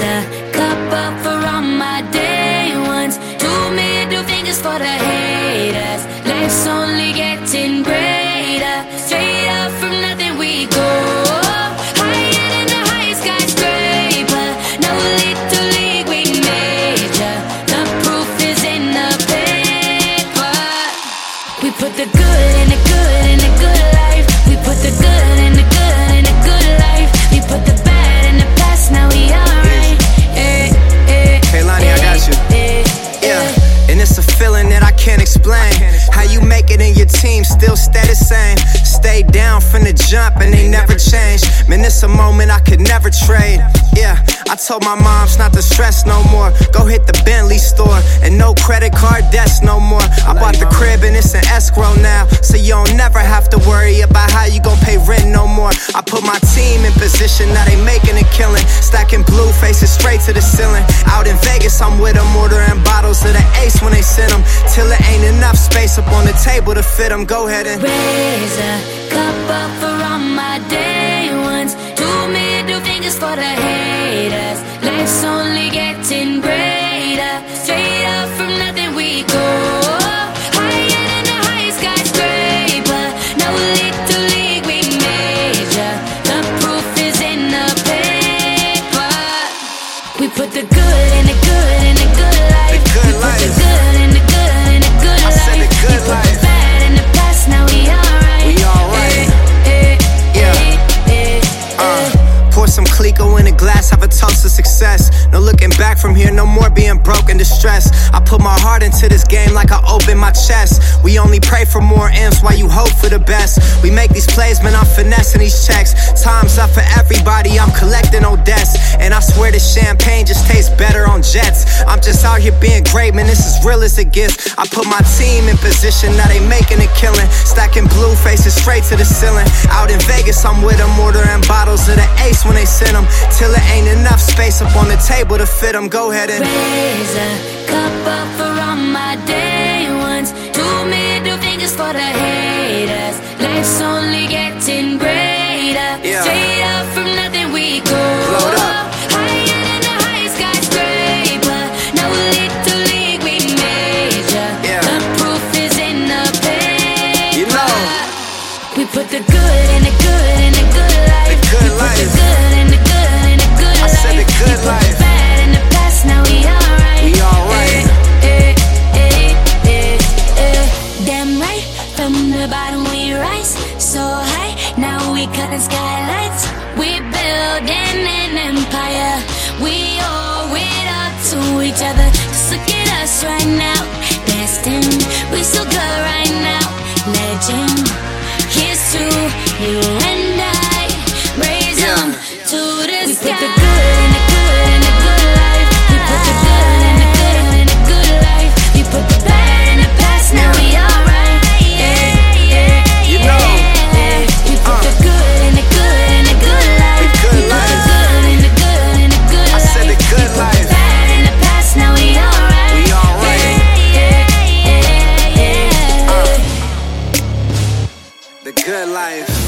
A cup up for all my day ones. Two middle fingers for the haters. Life's only getting greater. Straight up from nothing we go. Higher than it's a feeling that I can't explain. How you make it in your team still stay the same. Stay down from the jump and they never change. Man, it's a moment I could never trade. Yeah, I told my moms not to stress no more. Go hit the Bentley store and no credit card debts no more. I bought the crib and it's an escrow now. So you don't never have to worry about how you gon' pay rent no more. I put my team in position, now they I'm with them, ordering bottles of the ace when they send them. Till it ain't enough space up on the table to fit them. Go ahead and Raise a cup good in the good in the good life. The good the good in the good in the good I life. the good we put life. the bad in the past. Now we alright. We alright. Eh, eh, Yeah. eh, eh. Uh, pour some Clicquot in a glass, have a toast to success. No looking back from here, no more being broke and distressed. I put my heart into this game like I open my chest. We only pray for more M's while you hope for the best. We make these plays, man, I'm finessing these checks. Time's up for everybody, I'm collecting. And I swear this champagne just tastes better on jets. I'm just out here being great, man, this is real as it gets. I put my team in position, now they making a killing. Stacking blue faces straight to the ceiling. Out in Vegas, I'm with them, ordering bottles of the ace when they send them. Till it ain't enough space up on the table to fit them. Go ahead and. Raise a cup up for all my day ones. Two middle fingers for the Cutting skylights. We building an empire. We owe it up to each other. Just look at us right now, destined. we're so good right now, legend. Here's to you good life.